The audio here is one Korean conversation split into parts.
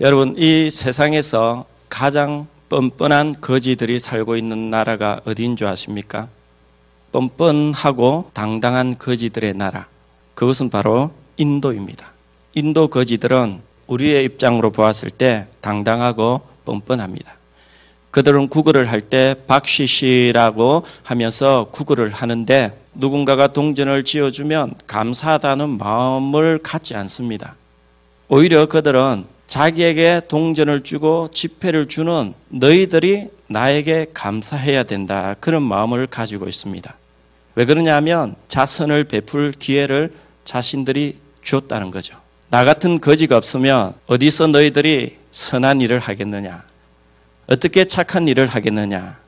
여러분, 이 세상에서 가장 뻔뻔한 거지들이 살고 있는 나라가 어디인 줄 아십니까? 뻔뻔하고 당당한 거지들의 나라. 그것은 바로 인도입니다. 인도 거지들은 우리의 입장으로 보았을 때 당당하고 뻔뻔합니다. 그들은 구걸을 할 때 박시시라고 하면서 구걸을 하는데 누군가가 동전을 지어주면 감사하다는 마음을 갖지 않습니다. 오히려 그들은 자기에게 동전을 주고 지폐를 주는 너희들이 나에게 감사해야 된다. 그런 마음을 가지고 있습니다. 왜 그러냐면 자선을 베풀 기회를 자신들이 줬다는 거죠. 나 같은 거지가 없으면 어디서 너희들이 선한 일을 하겠느냐? 어떻게 착한 일을 하겠느냐?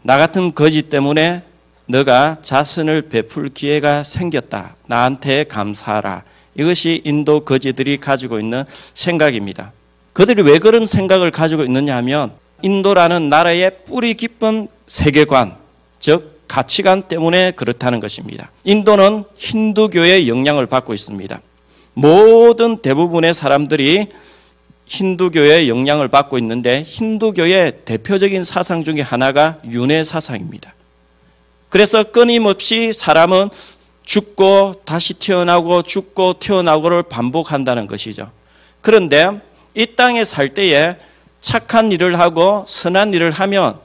나 같은 거지 때문에 너가 자선을 베풀 기회가 생겼다. 나한테 감사하라. 이것이 인도 거지들이 가지고 있는 생각입니다. 그들이 왜 그런 생각을 가지고 있느냐 하면 인도라는 나라의 뿌리 깊은 세계관, 즉 가치관 때문에 그렇다는 것입니다. 인도는 힌두교의 영향을 받고 있습니다. 모든 대부분의 사람들이 힌두교의 영향을 받고 있는데 힌두교의 대표적인 사상 중에 하나가 윤회 사상입니다. 그래서 끊임없이 사람은 죽고 다시 태어나고 죽고 태어나고를 반복한다는 것이죠. 그런데 이 땅에 살 때에 착한 일을 하고 선한 일을 하면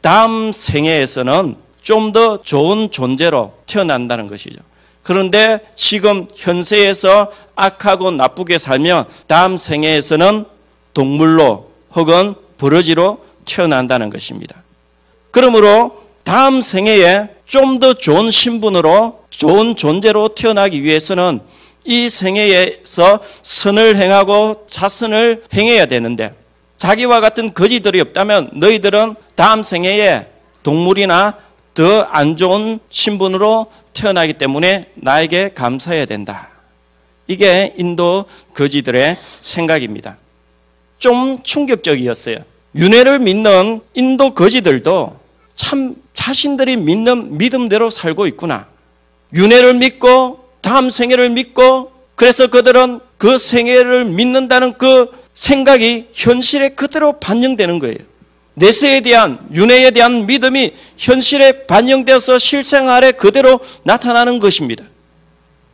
다음 생애에서는 좀 더 좋은 존재로 태어난다는 것이죠. 그런데 지금 현세에서 악하고 나쁘게 살면 다음 생애에서는 동물로 혹은 버러지로 태어난다는 것입니다. 그러므로 다음 생애에 좀 더 좋은 신분으로 좋은 존재로 태어나기 위해서는 이 생애에서 선을 행하고 자선을 행해야 되는데 자기와 같은 거지들이 없다면 너희들은 다음 생애에 동물이나 더 안 좋은 신분으로 태어나기 때문에 나에게 감사해야 된다. 이게 인도 거지들의 생각입니다. 좀 충격적이었어요. 윤회를 믿는 인도 거지들도 참 자신들이 믿는 믿음대로 살고 있구나. 윤회를 믿고 다음 생애를 믿고 그래서 그들은 그 생애를 믿는다는 그 생각이 현실에 그대로 반영되는 거예요. 내세에 대한 윤회에 대한 믿음이 현실에 반영되어서 실생활에 그대로 나타나는 것입니다.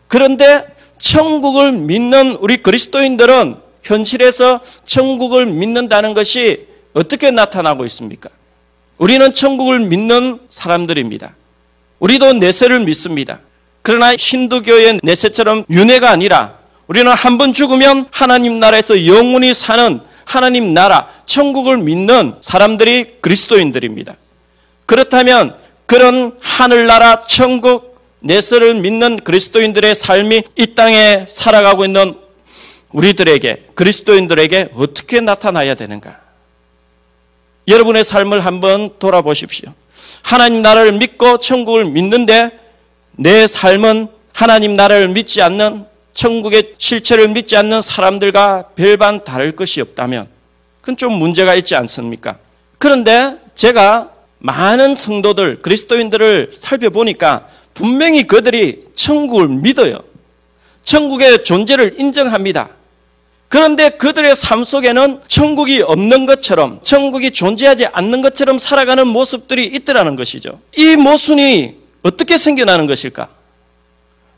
그런데 천국을 믿는 우리 그리스도인들은 현실에서 천국을 믿는다는 것이 어떻게 나타나고 있습니까? 우리는 천국을 믿는 사람들입니다. 우리도 내세를 믿습니다. 그러나 힌두교의 내세처럼 윤회가 아니라 우리는 한 번 죽으면 하나님 나라에서 영원히 사는 하나님 나라, 천국을 믿는 사람들이 그리스도인들입니다. 그렇다면 그런 하늘나라, 천국, 내세를 믿는 그리스도인들의 삶이 이 땅에 살아가고 있는 우리들에게, 그리스도인들에게 어떻게 나타나야 되는가? 여러분의 삶을 한번 돌아보십시오. 하나님 나라를 믿고 천국을 믿는데 내 삶은 하나님 나라를 믿지 않는 천국의 실체를 믿지 않는 사람들과 별반 다를 것이 없다면 그건 좀 문제가 있지 않습니까? 그런데 제가 많은 성도들, 그리스도인들을 살펴보니까 분명히 그들이 천국을 믿어요. 천국의 존재를 인정합니다. 그런데 그들의 삶 속에는 천국이 없는 것처럼, 천국이 존재하지 않는 것처럼 살아가는 모습들이 있더라는 것이죠. 이 모순이 어떻게 생겨나는 것일까?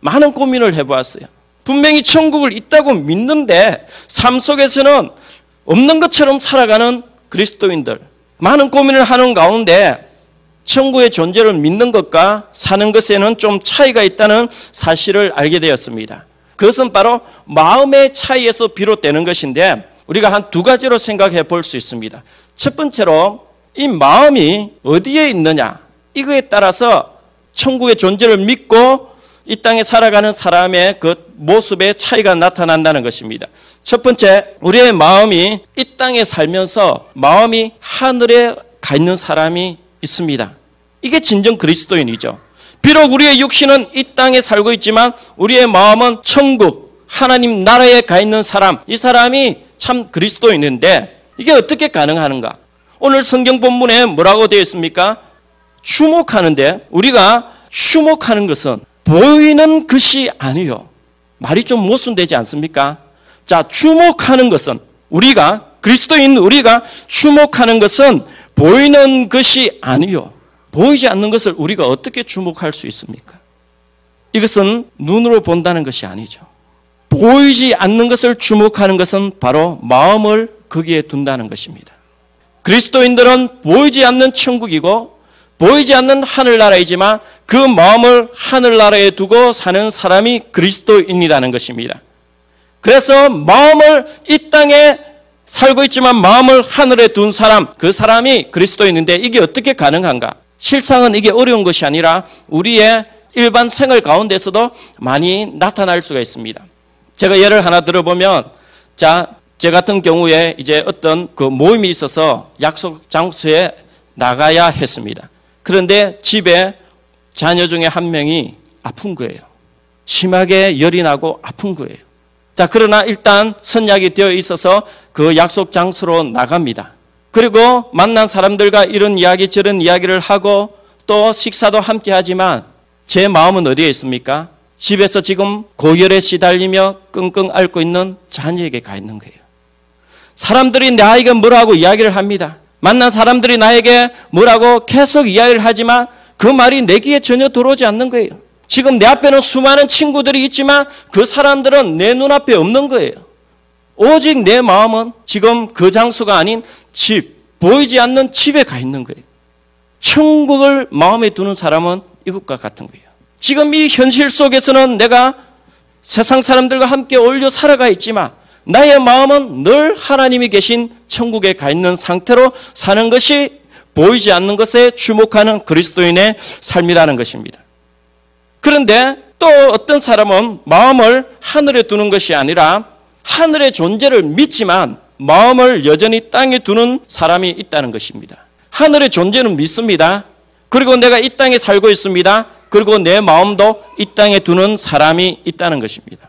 많은 고민을 해보았어요. 분명히 천국을 있다고 믿는데 삶 속에서는 없는 것처럼 살아가는 그리스도인들. 많은 고민을 하는 가운데 천국의 존재를 믿는 것과 사는 것에는 좀 차이가 있다는 사실을 알게 되었습니다. 그것은 바로 마음의 차이에서 비롯되는 것인데 우리가 한 두 가지로 생각해 볼 수 있습니다. 첫 번째로 이 마음이 어디에 있느냐 이거에 따라서 천국의 존재를 믿고 이 땅에 살아가는 사람의 그 모습의 차이가 나타난다는 것입니다. 첫 번째, 우리의 마음이 이 땅에 살면서 마음이 하늘에 가 있는 사람이 있습니다. 이게 진정 그리스도인이죠. 비록 우리의 육신은 이 땅에 살고 있지만 우리의 마음은 천국, 하나님 나라에 가 있는 사람, 이 사람이 참 그리스도인인데 이게 어떻게 가능하는가? 오늘 성경 본문에 뭐라고 되어 있습니까? 주목하는데 우리가 주목하는 것은 보이는 것이 아니요. 말이 좀 모순되지 않습니까? 자, 주목하는 것은 우리가 그리스도인 우리가 주목하는 것은 보이는 것이 아니요. 보이지 않는 것을 우리가 어떻게 주목할 수 있습니까? 이것은 눈으로 본다는 것이 아니죠. 보이지 않는 것을 주목하는 것은 바로 마음을 거기에 둔다는 것입니다. 그리스도인들은 보이지 않는 천국이고 보이지 않는 하늘나라이지만 그 마음을 하늘나라에 두고 사는 사람이 그리스도인이라는 것입니다. 그래서 마음을 이 땅에 살고 있지만 마음을 하늘에 둔 사람, 그 사람이 그리스도인인데 이게 어떻게 가능한가? 실상은 이게 어려운 것이 아니라 우리의 일반 생활 가운데서도 많이 나타날 수가 있습니다. 제가 예를 하나 들어보면, 자, 제 같은 경우에 이제 어떤 그 모임이 있어서 약속 장소에 나가야 했습니다. 그런데 집에 자녀 중에 한 명이 아픈 거예요. 심하게 열이 나고 아픈 거예요. 자, 그러나 일단 선약이 되어 있어서 그 약속 장소로 나갑니다. 그리고 만난 사람들과 이런 이야기 저런 이야기를 하고 또 식사도 함께 하지만 제 마음은 어디에 있습니까? 집에서 지금 고열에 시달리며 끙끙 앓고 있는 자녀에게 가 있는 거예요. 사람들이 나에게 뭐라고 이야기를 합니다. 만난 사람들이 나에게 뭐라고 계속 이야기를 하지만 그 말이 내 귀에 전혀 들어오지 않는 거예요. 지금 내 앞에는 수많은 친구들이 있지만 그 사람들은 내 눈앞에 없는 거예요. 오직 내 마음은 지금 그 장소가 아닌 집, 보이지 않는 집에 가 있는 거예요. 천국을 마음에 두는 사람은 이것과 같은 거예요. 지금 이 현실 속에서는 내가 세상 사람들과 함께 어울려 살아가 있지만 나의 마음은 늘 하나님이 계신 천국에 가 있는 상태로 사는 것이 보이지 않는 것에 주목하는 그리스도인의 삶이라는 것입니다. 그런데 또 어떤 사람은 마음을 하늘에 두는 것이 아니라 하늘의 존재를 믿지만 마음을 여전히 땅에 두는 사람이 있다는 것입니다. 하늘의 존재는 믿습니다. 그리고 내가 이 땅에 살고 있습니다. 그리고 내 마음도 이 땅에 두는 사람이 있다는 것입니다.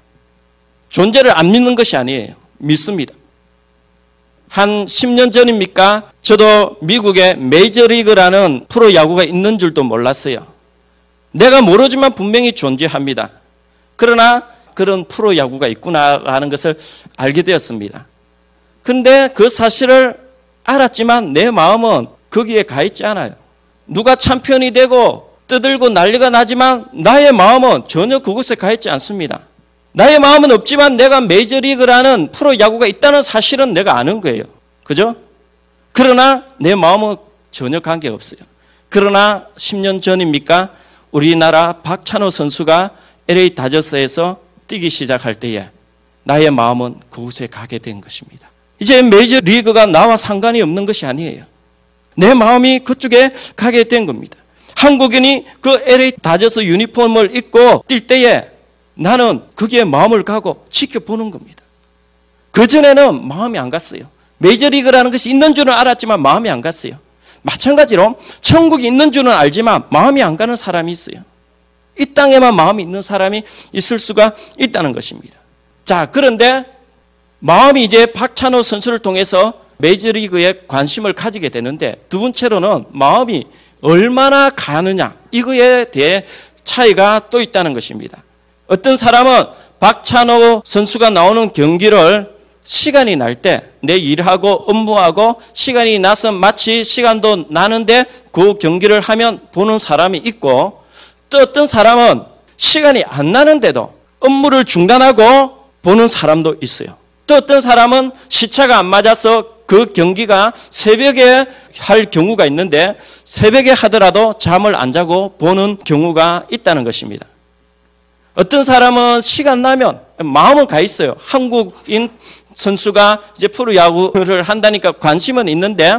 존재를 안 믿는 것이 아니에요. 믿습니다. 한 10년 전입니까? 저도 미국에 메이저리그라는 프로야구가 있는 줄도 몰랐어요. 내가 모르지만 분명히 존재합니다. 그러나 그런 프로야구가 있구나라는 것을 알게 되었습니다. 근데 그 사실을 알았지만 내 마음은 거기에 가 있지 않아요. 누가 참편이 되고 떠들고 난리가 나지만 나의 마음은 전혀 그곳에 가 있지 않습니다. 나의 마음은 없지만 내가 메이저리그라는 프로야구가 있다는 사실은 내가 아는 거예요. 그죠? 그러나 내 마음은 전혀 관계가 없어요. 그러나 10년 전입니까? 우리나라 박찬호 선수가 LA 다저스에서 뛰기 시작할 때에 나의 마음은 그곳에 가게 된 것입니다. 이제 메이저 리그가 나와 상관이 없는 것이 아니에요. 내 마음이 그쪽에 가게 된 겁니다. 한국인이 그 LA 다저스 유니폼을 입고 뛸 때에 나는 거기에 마음을 가고 지켜보는 겁니다. 그전에는 마음이 안 갔어요. 메이저리그라는 것이 있는 줄은 알았지만 마음이 안 갔어요. 마찬가지로 천국이 있는 줄은 알지만 마음이 안 가는 사람이 있어요. 이 땅에만 마음이 있는 사람이 있을 수가 있다는 것입니다. 자, 그런데 마음이 이제 박찬호 선수를 통해서 메이저리그에 관심을 가지게 되는데 두 번째로는 마음이 얼마나 가느냐 이거에 대해 차이가 또 있다는 것입니다. 어떤 사람은 박찬호 선수가 나오는 경기를 시간이 날 때 내 일하고 업무하고 시간이 나서 마치 시간도 나는데 그 경기를 하면 보는 사람이 있고 또 어떤 사람은 시간이 안 나는데도 업무를 중단하고 보는 사람도 있어요. 또 어떤 사람은 시차가 안 맞아서 그 경기가 새벽에 할 경우가 있는데 새벽에 하더라도 잠을 안 자고 보는 경우가 있다는 것입니다. 어떤 사람은 시간 나면 마음은 가 있어요. 한국인 선수가 이제 프로야구를 한다니까 관심은 있는데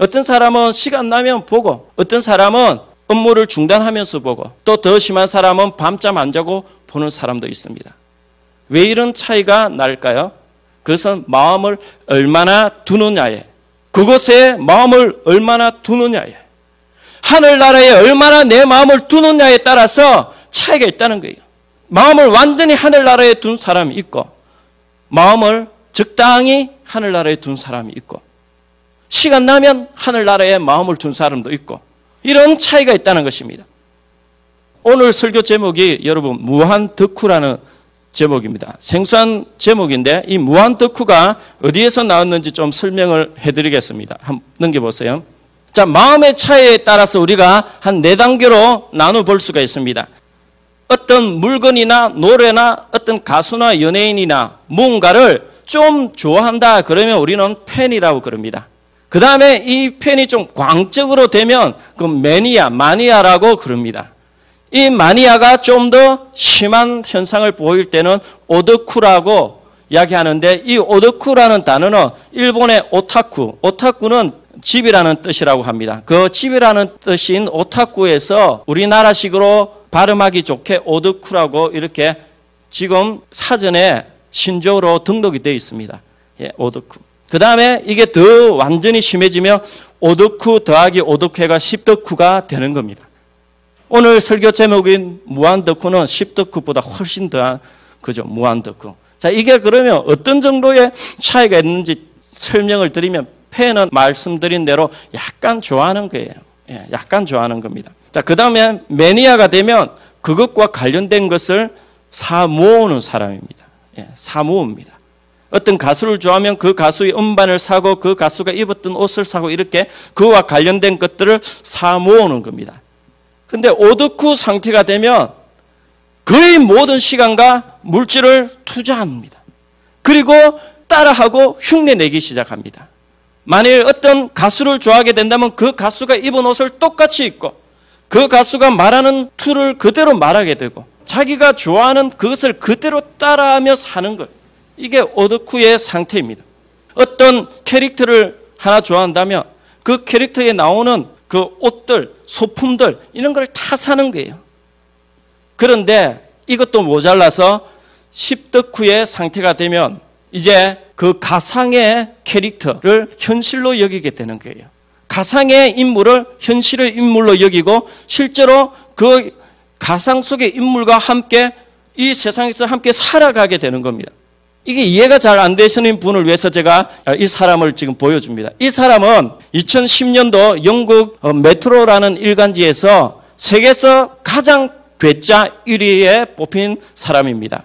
어떤 사람은 시간 나면 보고 어떤 사람은 업무를 중단하면서 보고 또 더 심한 사람은 밤잠 안 자고 보는 사람도 있습니다. 왜 이런 차이가 날까요? 그것은 마음을 얼마나 두느냐에 그곳에 마음을 얼마나 두느냐에 하늘나라에 얼마나 내 마음을 두느냐에 따라서 차이가 있다는 거예요. 마음을 완전히 하늘나라에 둔 사람이 있고 마음을 적당히 하늘나라에 둔 사람이 있고 시간 나면 하늘나라에 마음을 둔 사람도 있고 이런 차이가 있다는 것입니다. 오늘 설교 제목이 여러분 무한 덕후라는 제목입니다. 생소한 제목인데 이 무한 덕후가 어디에서 나왔는지 좀 설명을 해드리겠습니다. 한번 넘겨보세요. 자, 마음의 차이에 따라서 우리가 한 네 단계로 나눠 볼 수가 있습니다. 어떤 물건이나 노래나 어떤 가수나 연예인이나 무언가를 좀 좋아한다 그러면 우리는 팬이라고 그럽니다. 그 다음에 이 팬이 좀 광적으로 되면 그 매니아, 마니아라고 그럽니다. 이 마니아가 좀 더 심한 현상을 보일 때는 오덕쿠라고 이야기하는데 이 오덕쿠라는 단어는 일본의 오타쿠, 오타쿠는 집이라는 뜻이라고 합니다. 그 집이라는 뜻인 오타쿠에서 우리나라식으로 발음하기 좋게 오덕쿠라고 이렇게 지금 사전에 신조어로 등록이 되어 있습니다. 예, 오덕쿠. 그 다음에 이게 더 완전히 심해지면 오덕쿠 더하기 오덕회가 십덕후가 되는 겁니다. 오늘 설교 제목인 무한덕후는 십덕후보다 훨씬 더한 그죠 무한덕후. 자 이게 그러면 어떤 정도의 차이가 있는지 설명을 드리면 팬은 말씀드린 대로 약간 좋아하는 거예요. 예, 약간 좋아하는 겁니다. 자 그 다음에 매니아가 되면 그것과 관련된 것을 사모으는 사람입니다. 예, 사모입니다. 어떤 가수를 좋아하면 그 가수의 음반을 사고 그 가수가 입었던 옷을 사고 이렇게 그와 관련된 것들을 사 모으는 겁니다. 근데 오덕후 상태가 되면 거의 모든 시간과 물질을 투자합니다. 그리고 따라하고 흉내 내기 시작합니다. 만일 어떤 가수를 좋아하게 된다면 그 가수가 입은 옷을 똑같이 입고 그 가수가 말하는 틀을 그대로 말하게 되고 자기가 좋아하는 그것을 그대로 따라하며 사는 것. 이게 오덕후의 상태입니다. 어떤 캐릭터를 하나 좋아한다면 그 캐릭터에 나오는 그 옷들, 소품들 이런 걸 다 사는 거예요. 그런데 이것도 모자라서 십덕후의 상태가 되면 이제 그 가상의 캐릭터를 현실로 여기게 되는 거예요. 가상의 인물을 현실의 인물로 여기고 실제로 그 가상 속의 인물과 함께 이 세상에서 함께 살아가게 되는 겁니다. 이게 이해가 잘 안 되시는 분을 위해서 제가 이 사람을 지금 보여줍니다. 이 사람은 2010년도 영국 어, 메트로라는 일간지에서 세계에서 가장 괴짜 1위에 뽑힌 사람입니다.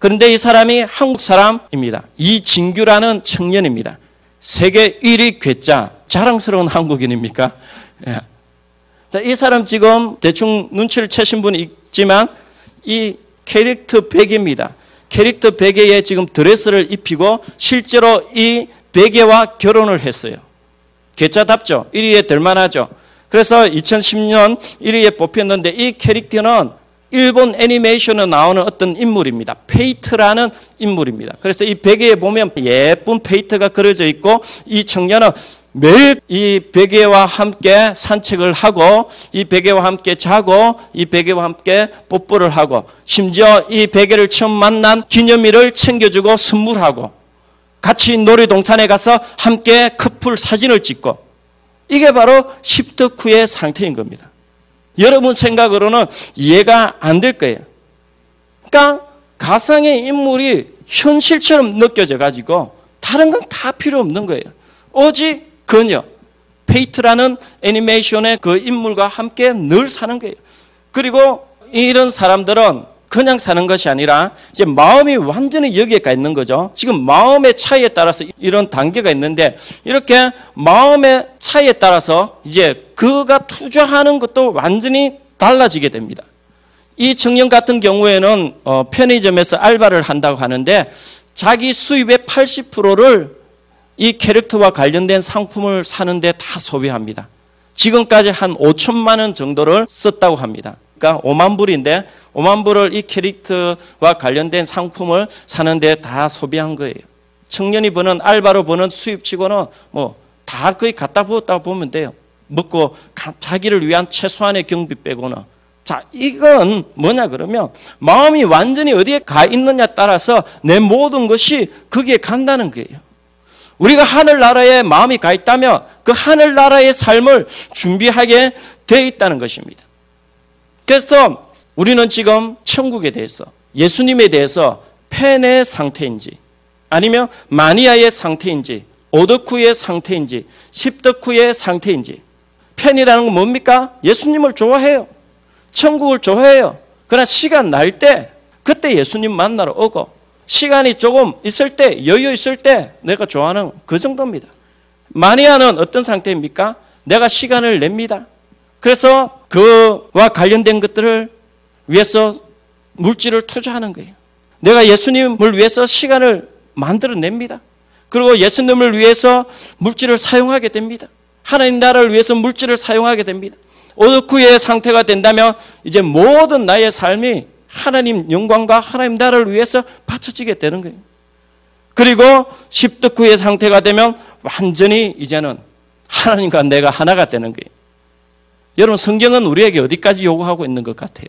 그런데 이 사람이 한국 사람입니다. 이진규라는 청년입니다. 세계 1위 괴짜 자랑스러운 한국인입니까? 예. 자, 이 사람 지금 대충 눈치를 채신 분이 있지만 이 캐릭터 베개입니다. 캐릭터 베개에 지금 드레스를 입히고 실제로 이 베개와 결혼을 했어요. 괴짜답죠? 1위에 될 만하죠? 그래서 2010년 1위에 뽑혔는데 이 캐릭터는 일본 애니메이션에 나오는 어떤 인물입니다. 페이트라는 인물입니다. 그래서 이 베개에 보면 예쁜 페이트가 그려져 있고 이 청년은 매일 이 베개와 함께 산책을 하고 이 베개와 함께 자고 이 베개와 함께 뽀뽀를 하고 심지어 이 베개를 처음 만난 기념일을 챙겨주고 선물하고 같이 놀이동산에 가서 함께 커플 사진을 찍고 이게 바로 십덕후의 상태인 겁니다. 여러분 생각으로는 이해가 안 될 거예요. 그러니까 가상의 인물이 현실처럼 느껴져 가지고 다른 건 다 필요 없는 거예요. 오직 그녀, 페이트라는 애니메이션의 그 인물과 함께 늘 사는 거예요. 그리고 이런 사람들은 그냥 사는 것이 아니라 이제 마음이 완전히 여기에 가 있는 거죠. 지금 마음의 차이에 따라서 이런 단계가 있는데 이렇게 마음의 차이에 따라서 이제 그가 투자하는 것도 완전히 달라지게 됩니다. 이 청년 같은 경우에는 어, 편의점에서 알바를 한다고 하는데 자기 수입의 80%를 이 캐릭터와 관련된 상품을 사는데 다 소비합니다. 지금까지 한 5천만 원 정도를 썼다고 합니다. 그러니까 5만 불인데 5만 불을 이 캐릭터와 관련된 상품을 사는데 다 소비한 거예요. 청년이 버는 알바로 버는 수입치고는 뭐 다 거의 갖다 부었다고 보면 돼요. 먹고 자기를 위한 최소한의 경비 빼고는 자, 이건 뭐냐 그러면 마음이 완전히 어디에 가 있느냐 따라서 내 모든 것이 거기에 간다는 거예요. 우리가 하늘나라에 마음이 가 있다면 그 하늘나라의 삶을 준비하게 되어 있다는 것입니다. 그래서 우리는 지금 천국에 대해서 예수님에 대해서 팬의 상태인지 아니면 마니아의 상태인지 오덕후의 상태인지 십덕후의 상태인지 팬이라는 건 뭡니까? 예수님을 좋아해요. 천국을 좋아해요. 그러나 시간 날 때 그때 예수님 만나러 오고 시간이 조금 있을 때 여유 있을 때 내가 좋아하는 그 정도입니다. 마니아는 어떤 상태입니까? 내가 시간을 냅니다. 그래서 그와 관련된 것들을 위해서 물질을 투자하는 거예요. 내가 예수님을 위해서 시간을 만들어냅니다. 그리고 예수님을 위해서 물질을 사용하게 됩니다. 하나님 나라를 위해서 물질을 사용하게 됩니다. 오덕후의 상태가 된다면 이제 모든 나의 삶이 하나님 영광과 하나님 나라를 위해서 바쳐지게 되는 거예요. 그리고 십덕후의 상태가 되면 완전히 이제는 하나님과 내가 하나가 되는 거예요. 여러분 성경은 우리에게 어디까지 요구하고 있는 것 같아요?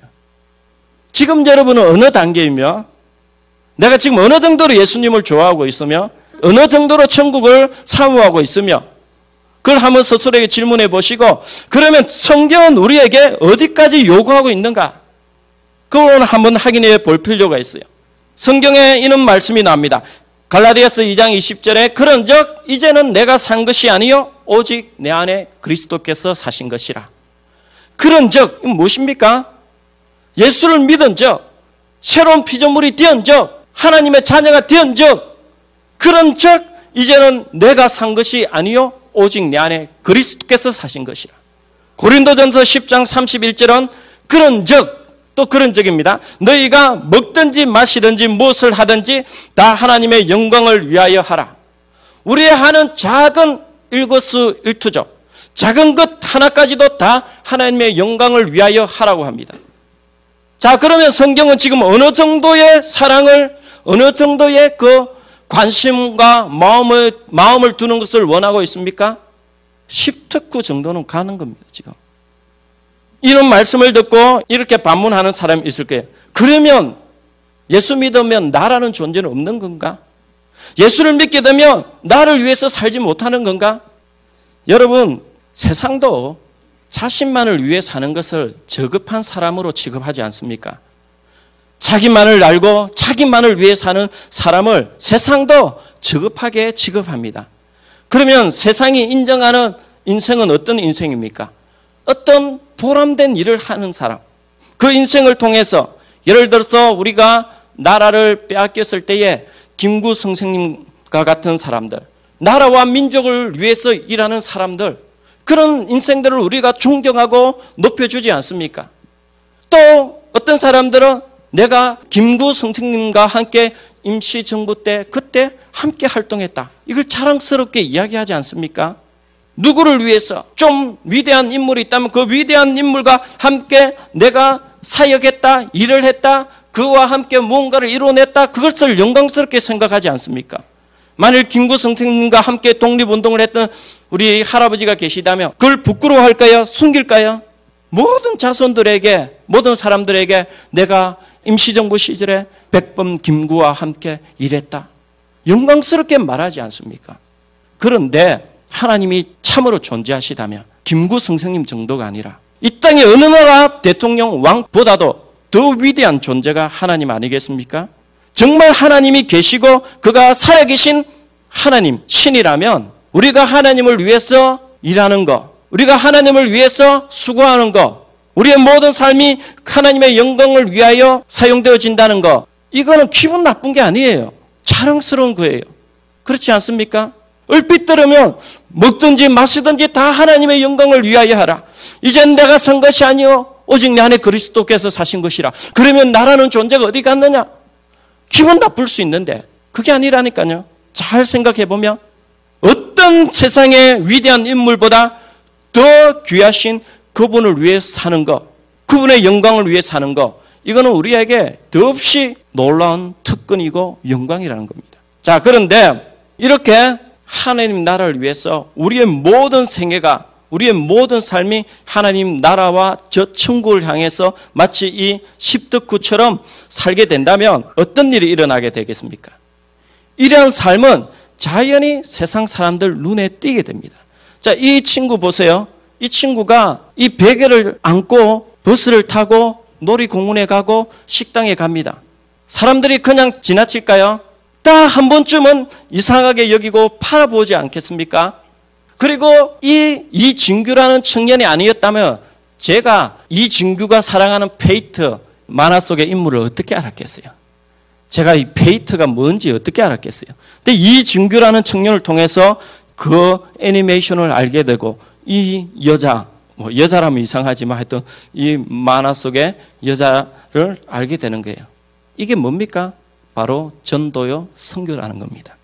지금 여러분은 어느 단계이며 내가 지금 어느 정도로 예수님을 좋아하고 있으며 어느 정도로 천국을 사모하고 있으며 그걸 한번 스스로에게 질문해 보시고 그러면 성경은 우리에게 어디까지 요구하고 있는가? 그걸 한번 확인해 볼 필요가 있어요. 성경에 이런 말씀이 나옵니다. 갈라디아서 2장 20절에 그런즉 이제는 내가 산 것이 아니요 오직 내 안에 그리스도께서 사신 것이라. 그런즉 무엇입니까? 예수를 믿은즉 새로운 피조물이 되은즉 하나님의 자녀가 되은즉 그런즉 이제는 내가 산 것이 아니요 오직 내 안에 그리스도께서 사신 것이라. 고린도전서 10장 31절은 그런즉 또 그런 적입니다. 너희가 먹든지 마시든지 무엇을 하든지 다 하나님의 영광을 위하여 하라. 우리의 하는 작은 일거수 일투죠. 작은 것 하나까지도 다 하나님의 영광을 위하여 하라고 합니다. 자, 그러면 성경은 지금 어느 정도의 사랑을, 어느 정도의 그 관심과 마음을, 마음을 두는 것을 원하고 있습니까? 10특구 정도는 가는 겁니다, 지금. 이런 말씀을 듣고 이렇게 반문하는 사람이 있을 거예요. 그러면 예수 믿으면 나라는 존재는 없는 건가? 예수를 믿게 되면 나를 위해서 살지 못하는 건가? 여러분, 세상도 자신만을 위해 사는 것을 저급한 사람으로 취급하지 않습니까? 자기만을 알고 자기만을 위해 사는 사람을 세상도 저급하게 취급합니다. 그러면 세상이 인정하는 인생은 어떤 인생입니까? 어떤 보람된 일을 하는 사람. 그 인생을 통해서 예를 들어서 우리가 나라를 빼앗겼을 때에 김구 선생님과 같은 사람들, 나라와 민족을 위해서 일하는 사람들, 그런 인생들을 우리가 존경하고 높여주지 않습니까? 또 어떤 사람들은 내가 김구 선생님과 함께 임시정부 때 그때 함께 활동했다. 이걸 자랑스럽게 이야기하지 않습니까? 누구를 위해서 좀 위대한 인물이 있다면 그 위대한 인물과 함께 내가 사역했다, 일을 했다, 그와 함께 무언가를 이뤄냈다, 그것을 영광스럽게 생각하지 않습니까? 만일 김구 선생님과 함께 독립운동을 했던 우리 할아버지가 계시다면 그걸 부끄러워할까요? 숨길까요? 모든 자손들에게, 모든 사람들에게 내가 임시정부 시절에 백범 김구와 함께 일했다. 영광스럽게 말하지 않습니까? 그런데 하나님이 참으로 존재하시다면 김구 선생님 정도가 아니라 이 땅의 어느 나라 대통령 왕보다도 더 위대한 존재가 하나님 아니겠습니까? 정말 하나님이 계시고 그가 살아계신 하나님, 신이라면 우리가 하나님을 위해서 일하는 것, 우리가 하나님을 위해서 수고하는 것, 우리의 모든 삶이 하나님의 영광을 위하여 사용되어진다는 것, 이거는 기분 나쁜 게 아니에요. 자랑스러운 거예요. 그렇지 않습니까? 얼핏 들으면 먹든지 마시든지 다 하나님의 영광을 위하여 하라. 이젠 내가 산 것이 아니요 오직 내 안에 그리스도께서 사신 것이라. 그러면 나라는 존재가 어디 갔느냐? 기분 나쁠 수 있는데 그게 아니라니까요. 잘 생각해 보면 어떤 세상의 위대한 인물보다 더 귀하신 그분을 위해 사는 것, 그분의 영광을 위해 사는 것, 이거는 우리에게 더없이 놀라운 특권이고 영광이라는 겁니다. 자, 그런데 이렇게 하나님 나라를 위해서 우리의 모든 생애가 우리의 모든 삶이 하나님 나라와 저 천국을 향해서 마치 이 십덕구처럼 살게 된다면 어떤 일이 일어나게 되겠습니까? 이러한 삶은 자연히 세상 사람들 눈에 띄게 됩니다. 자, 이 친구 보세요. 이 친구가 이 베개를 안고 버스를 타고 놀이공원에 가고 식당에 갑니다. 사람들이 그냥 지나칠까요? 딱한 번쯤은 이상하게 여기고 팔아보지 않겠습니까? 그리고 이 이진규라는 청년이 아니었다면 제가 이진규가 사랑하는 페이트 만화 속의 인물을 어떻게 알았겠어요? 제가 이 페이트가 뭔지 어떻게 알았겠어요? 근데 이진규라는 청년을 통해서 그 애니메이션을 알게 되고 이 여자 뭐 여자라면 이상하지만 하여튼 이 만화 속의 여자를 알게 되는 거예요. 이게 뭡니까? 바로 전도요 선교라는 겁니다.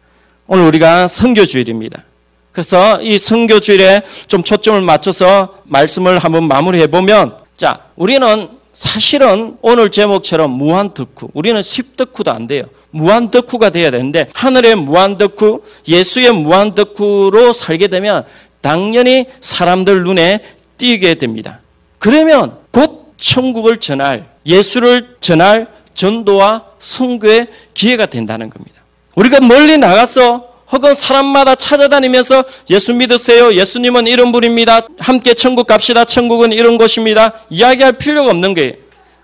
오늘 우리가 선교 주일입니다. 그래서 이 선교 주일에 좀 초점을 맞춰서 말씀을 한번 마무리해 보면 자, 우리는 사실은 오늘 제목처럼 무한 덕후. 우리는 십덕후도 안 돼요. 무한 덕후가 돼야 되는데 하늘의 무한 덕후, 예수의 무한 덕후로 살게 되면 당연히 사람들 눈에 띄게 됩니다. 그러면 곧 천국을 전할 예수를 전할 전도와 선교의 기회가 된다는 겁니다. 우리가 멀리 나가서 혹은 사람마다 찾아다니면서 예수 믿으세요. 예수님은 이런 분입니다. 함께 천국 갑시다. 천국은 이런 곳입니다. 이야기할 필요가 없는 거예요.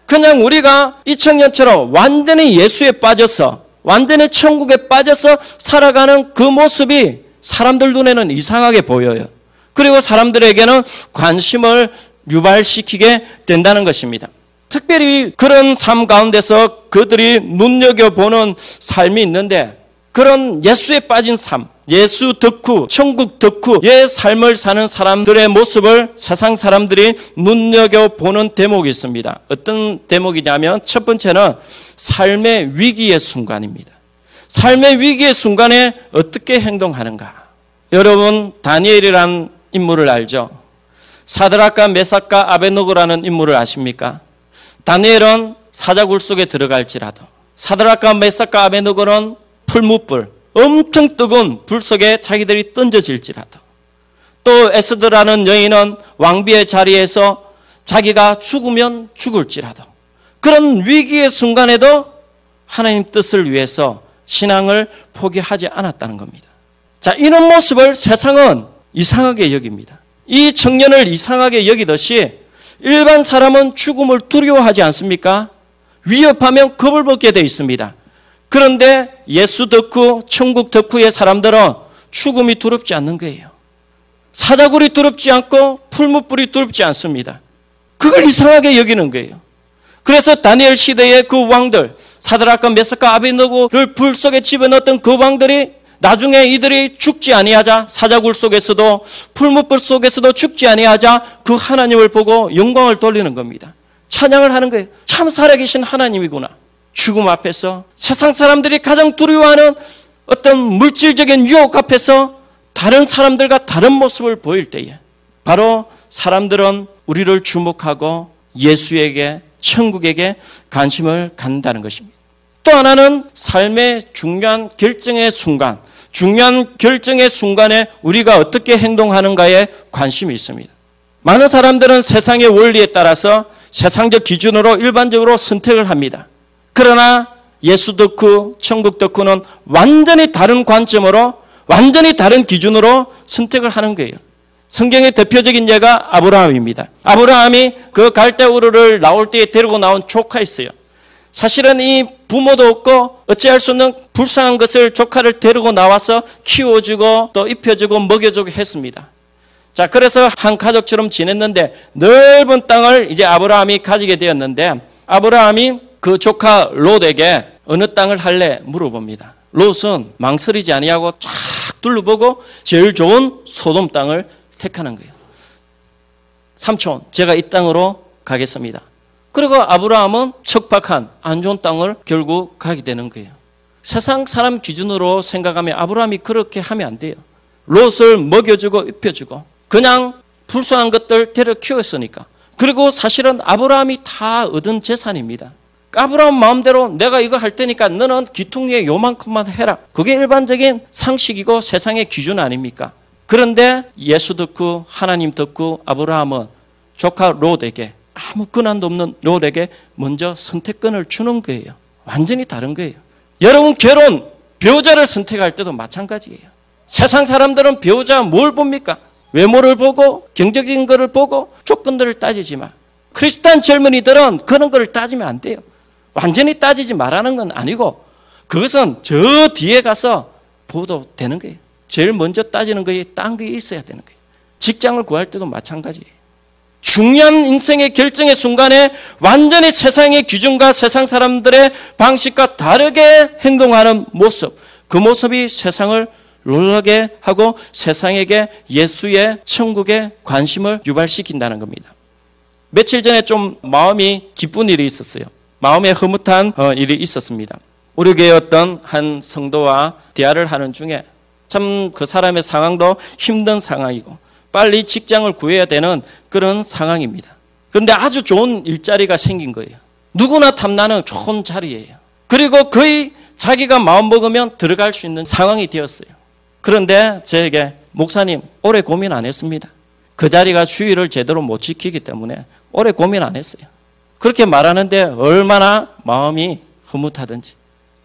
그냥 우리가 이 청년처럼 완전히 예수에 빠져서 완전히 천국에 빠져서 살아가는 그 모습이 사람들 눈에는 이상하게 보여요. 그리고 사람들에게는 관심을 유발시키게 된다는 것입니다. 특별히 그런 삶 가운데서 그들이 눈여겨보는 삶이 있는데 그런 예수에 빠진 삶, 예수 덕후, 천국 덕후의 삶을 사는 사람들의 모습을 세상 사람들이 눈여겨보는 대목이 있습니다. 어떤 대목이냐면 첫 번째는 삶의 위기의 순간입니다. 삶의 위기의 순간에 어떻게 행동하는가? 여러분, 다니엘이란 인물을 알죠? 사드락과 메삭과 아베노고라는 인물을 아십니까? 다니엘은 사자굴 속에 들어갈지라도 사드락과 메삭과 아베노고는 풀무불 엄청 뜨거운 불 속에 자기들이 던져질지라도 또 에스드라는 여인은 왕비의 자리에서 자기가 죽으면 죽을지라도 그런 위기의 순간에도 하나님 뜻을 위해서 신앙을 포기하지 않았다는 겁니다. 자, 이런 모습을 세상은 이상하게 여깁니다. 이 청년을 이상하게 여기듯이 일반 사람은 죽음을 두려워하지 않습니까? 위협하면 겁을 먹게 되어 있습니다. 그런데 예수 덕후, 천국 덕후의 사람들은 죽음이 두렵지 않는 거예요. 사자굴이 두렵지 않고 풀무불이 두렵지 않습니다. 그걸 이상하게 여기는 거예요. 그래서 다니엘 시대의 그 왕들, 사드락과 메사카 아비노고를 불 속에 집어넣었던 그 왕들이 나중에 이들이 죽지 아니하자 사자굴 속에서도 풀무불 속에서도 죽지 아니하자 그 하나님을 보고 영광을 돌리는 겁니다. 찬양을 하는 거예요. 참 살아계신 하나님이구나. 죽음 앞에서 세상 사람들이 가장 두려워하는 어떤 물질적인 유혹 앞에서 다른 사람들과 다른 모습을 보일 때에 바로 사람들은 우리를 주목하고 예수에게 천국에게 관심을 갖는다는 것입니다. 또 하나는 삶의 중요한 결정의 순간, 중요한 결정의 순간에 우리가 어떻게 행동하는가에 관심이 있습니다. 많은 사람들은 세상의 원리에 따라서 세상적 기준으로 일반적으로 선택을 합니다. 그러나 예수 덕후, 천국 덕후는 완전히 다른 관점으로 완전히 다른 기준으로 선택을 하는 거예요. 성경의 대표적인 예가 아브라함입니다. 아브라함이 그 갈대우르를 나올 때에 데리고 나온 조카 있어요. 사실은 이 부모도 없고 어찌할 수 없는 불쌍한 것을 조카를 데리고 나와서 키워주고 또 입혀주고 먹여주고 했습니다. 자, 그래서 한 가족처럼 지냈는데 넓은 땅을 이제 아브라함이 가지게 되었는데 아브라함이 그 조카 롯에게 어느 땅을 할래 물어봅니다. 롯은 망설이지 아니하고 쫙 둘러보고 제일 좋은 소돔 땅을 택하는 거예요. 삼촌, 제가 이 땅으로 가겠습니다. 그리고 아브라함은 척박한 안 좋은 땅을 결국 가게 되는 거예요. 세상 사람 기준으로 생각하면 아브라함이 그렇게 하면 안 돼요. 롯을 먹여주고 입혀주고 그냥 불쌍한 것들 데려 키웠으니까. 그리고 사실은 아브라함이 다 얻은 재산입니다. 아브라함 마음대로 내가 이거 할 테니까 너는 기퉁이에 요만큼만 해라. 그게 일반적인 상식이고 세상의 기준 아닙니까? 그런데 예수 듣고 하나님 듣고 아브라함은 조카 롯에게 아무 근한도 없는 롯에게 먼저 선택권을 주는 거예요. 완전히 다른 거예요. 여러분 결혼 배우자를 선택할 때도 마찬가지예요. 세상 사람들은 배우자 뭘 봅니까? 외모를 보고 경제적인 것을 보고 조건들을 따지지만 크리스탄 젊은이들은 그런 것을 따지면 안 돼요. 완전히 따지지 말라는 건 아니고 그것은 저 뒤에 가서 보도 되는 거예요. 제일 먼저 따지는 거에 딴 게 있어야 되는 거예요. 직장을 구할 때도 마찬가지예요. 중요한 인생의 결정의 순간에 완전히 세상의 기준과 세상 사람들의 방식과 다르게 행동하는 모습, 그 모습이 세상을 놀라게 하고 세상에게 예수의 천국의 관심을 유발시킨다는 겁니다. 며칠 전에 좀 마음이 기쁜 일이 있었어요. 마음에 흐뭇한 어, 일이 있었습니다. 우리 교회 어떤 한 성도와 대화를 하는 중에 참 그 사람의 상황도 힘든 상황이고 빨리 직장을 구해야 되는 그런 상황입니다. 그런데 아주 좋은 일자리가 생긴 거예요. 누구나 탐나는 좋은 자리예요. 그리고 거의 자기가 마음 먹으면 들어갈 수 있는 상황이 되었어요. 그런데 저에게 목사님 오래 고민 안 했습니다. 그 자리가 주의를 제대로 못 지키기 때문에 오래 고민 안 했어요. 그렇게 말하는데 얼마나 마음이 흐뭇하든지.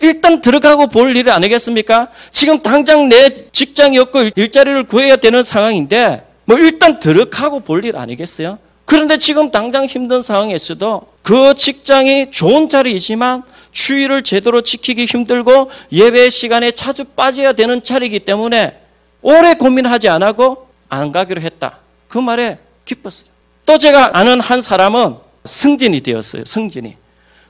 일단 들어가고 볼 일이 아니겠습니까? 지금 당장 내 직장이 없고 일자리를 구해야 되는 상황인데 뭐 일단 들어가고 볼 일 아니겠어요? 그런데 지금 당장 힘든 상황에서도 그 직장이 좋은 자리이지만 추위를 제대로 지키기 힘들고 예배 시간에 자주 빠져야 되는 자리이기 때문에 오래 고민하지 않고 안 가기로 했다. 그 말에 기뻤어요. 또 제가 아는 한 사람은 승진이 되었어요. 승진이.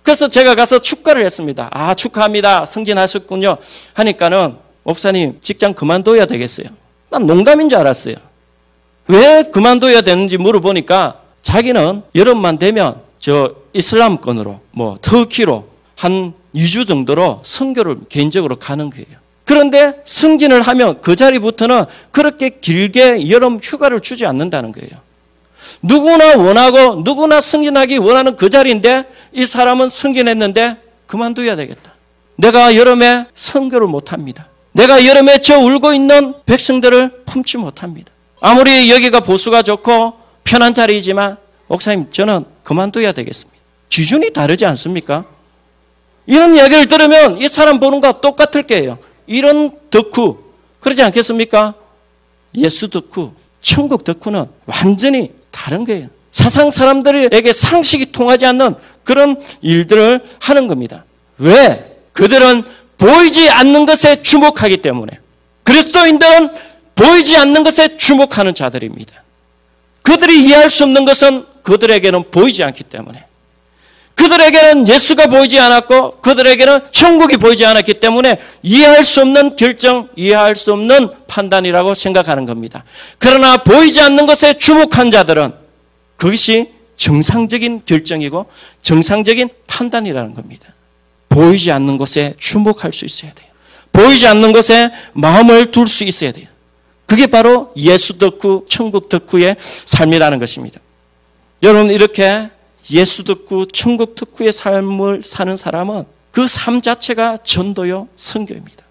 그래서 제가 가서 축가를 했습니다. 아, 축하합니다. 승진하셨군요. 하니까는 목사님 직장 그만둬야 되겠어요. 난 농담인 줄 알았어요. 왜 그만둬야 되는지 물어보니까 자기는 여름만 되면 저 이슬람권으로 뭐 터키로 한 2주 정도로 선교를 개인적으로 가는 거예요. 그런데 승진을 하면 그 자리부터는 그렇게 길게 여름 휴가를 주지 않는다는 거예요. 누구나 원하고 누구나 승진하기 원하는 그 자리인데 이 사람은 승진했는데 그만둬야 되겠다. 내가 여름에 선교를 못합니다. 내가 여름에 저 울고 있는 백성들을 품지 못합니다. 아무리 여기가 보수가 좋고 편한 자리이지만 목사님 저는 그만둬야 되겠습니다. 기준이 다르지 않습니까? 이런 이야기를 들으면 이 사람 보는 거 똑같을 거예요. 이런 덕후 그러지 않겠습니까? 예수 덕후, 천국 덕후는 완전히 다른 거예요. 사상 사람들에게 상식이 통하지 않는 그런 일들을 하는 겁니다. 왜? 그들은 보이지 않는 것에 주목하기 때문에. 그리스도인들은 보이지 않는 것에 주목하는 자들입니다. 그들이 이해할 수 없는 것은 그들에게는 보이지 않기 때문에. 그들에게는 예수가 보이지 않았고 그들에게는 천국이 보이지 않았기 때문에 이해할 수 없는 결정, 이해할 수 없는 판단이라고 생각하는 겁니다. 그러나 보이지 않는 것에 주목한 자들은 그것이 정상적인 결정이고 정상적인 판단이라는 겁니다. 보이지 않는 것에 주목할 수 있어야 돼요. 보이지 않는 것에 마음을 둘 수 있어야 돼요. 그게 바로 예수 덕후, 천국 덕후의 삶이라는 것입니다. 여러분 이렇게 예수 듣고 천국 특구의 삶을 사는 사람은 그 삶 자체가 전도요 성교입니다.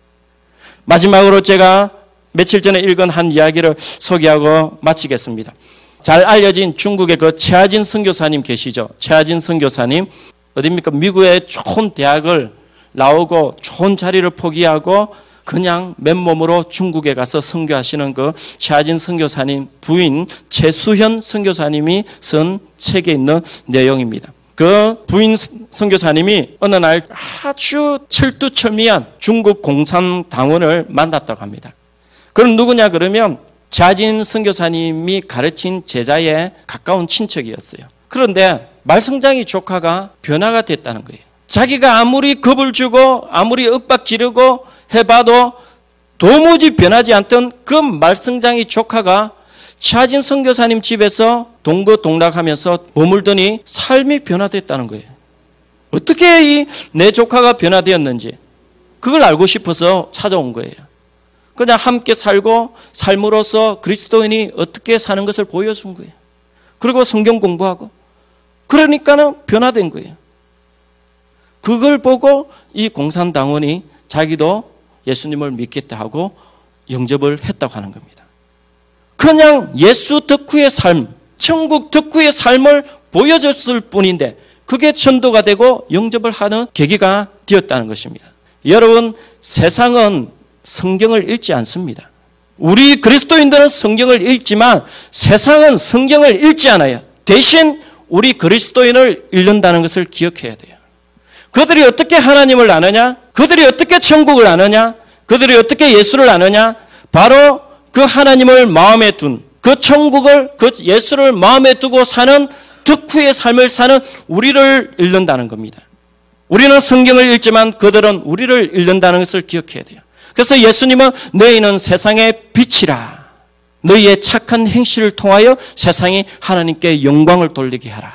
마지막으로 제가 며칠 전에 읽은 한 이야기를 소개하고 마치겠습니다. 잘 알려진 중국의 그 최하진 선교사님 계시죠? 최하진 선교사님 어딥니까? 미국의 좋은 대학을 나오고 좋은 자리를 포기하고 그냥 맨몸으로 중국에 가서 선교하시는 그 차진 선교사님 부인 최수현 선교사님이 쓴 책에 있는 내용입니다. 그 부인 선교사님이 어느 날 아주 철두철미한 중국 공산당원을 만났다고 합니다. 그럼 누구냐 그러면 자진 선교사님이 가르친 제자의 가까운 친척이었어요. 그런데 말성장이 조카가 변화가 됐다는 거예요. 자기가 아무리 겁을 주고 아무리 윽박 지르고 해봐도 도무지 변하지 않던 그 말썽장이 조카가 차진 선교사님 집에서 동거동락하면서 머물더니 삶이 변화됐다는 거예요. 어떻게 이 내 조카가 변화되었는지 그걸 알고 싶어서 찾아온 거예요. 그냥 함께 살고 삶으로서 그리스도인이 어떻게 사는 것을 보여준 거예요. 그리고 성경 공부하고 그러니까는 변화된 거예요. 그걸 보고 이 공산당원이 자기도 예수님을 믿겠다 하고 영접을 했다고 하는 겁니다. 그냥 예수 덕후의 삶, 천국 덕후의 삶을 보여줬을 뿐인데 그게 전도가 되고 영접을 하는 계기가 되었다는 것입니다. 여러분, 세상은 성경을 읽지 않습니다. 우리 그리스도인들은 성경을 읽지만 세상은 성경을 읽지 않아요. 대신 우리 그리스도인을 읽는다는 것을 기억해야 돼요. 그들이 어떻게 하나님을 아느냐? 그들이 어떻게 천국을 아느냐? 그들이 어떻게 예수를 아느냐? 바로 그 하나님을 마음에 둔, 그그 천국을 그 예수를 마음에 두고 사는 덕후의 삶을 사는 우리를 잃는다는 겁니다. 우리는 성경을 읽지만 그들은 우리를 잃는다는 것을 기억해야 돼요. 그래서 예수님은 너희는 세상의 빛이라. 너희의 착한 행실을 통하여 세상이 하나님께 영광을 돌리게 하라.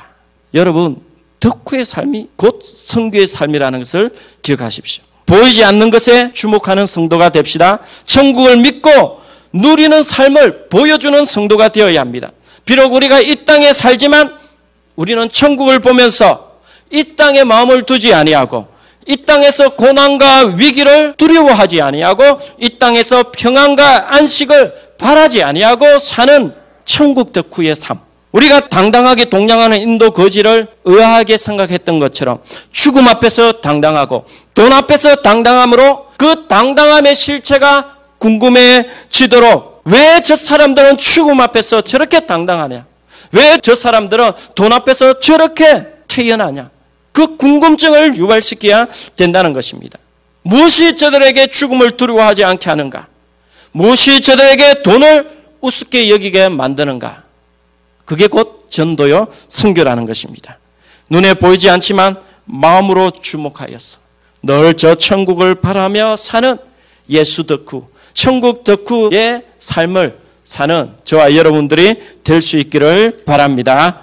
여러분, 덕후의 삶이 곧 성교의 삶이라는 것을 기억하십시오. 보이지 않는 것에 주목하는 성도가 됩시다. 천국을 믿고 누리는 삶을 보여주는 성도가 되어야 합니다. 비록 우리가 이 땅에 살지만 우리는 천국을 보면서 이 땅에 마음을 두지 아니하고 이 땅에서 고난과 위기를 두려워하지 아니하고 이 땅에서 평안과 안식을 바라지 아니하고 사는 천국 덕후의 삶. 우리가 당당하게 동냥하는 인도 거지를 의아하게 생각했던 것처럼 죽음 앞에서 당당하고 돈 앞에서 당당함으로 그 당당함의 실체가 궁금해지도록 왜 저 사람들은 죽음 앞에서 저렇게 당당하냐? 왜 저 사람들은 돈 앞에서 저렇게 태연하냐? 그 궁금증을 유발시켜야 된다는 것입니다. 무엇이 저들에게 죽음을 두려워하지 않게 하는가? 무엇이 저들에게 돈을 우습게 여기게 만드는가? 그게 곧 전도요, 선교라는 것입니다. 눈에 보이지 않지만 마음으로 주목하였어. 늘 저 천국을 바라며 사는 예수 덕후, 천국 덕후의 삶을 사는 저와 여러분들이 될 수 있기를 바랍니다.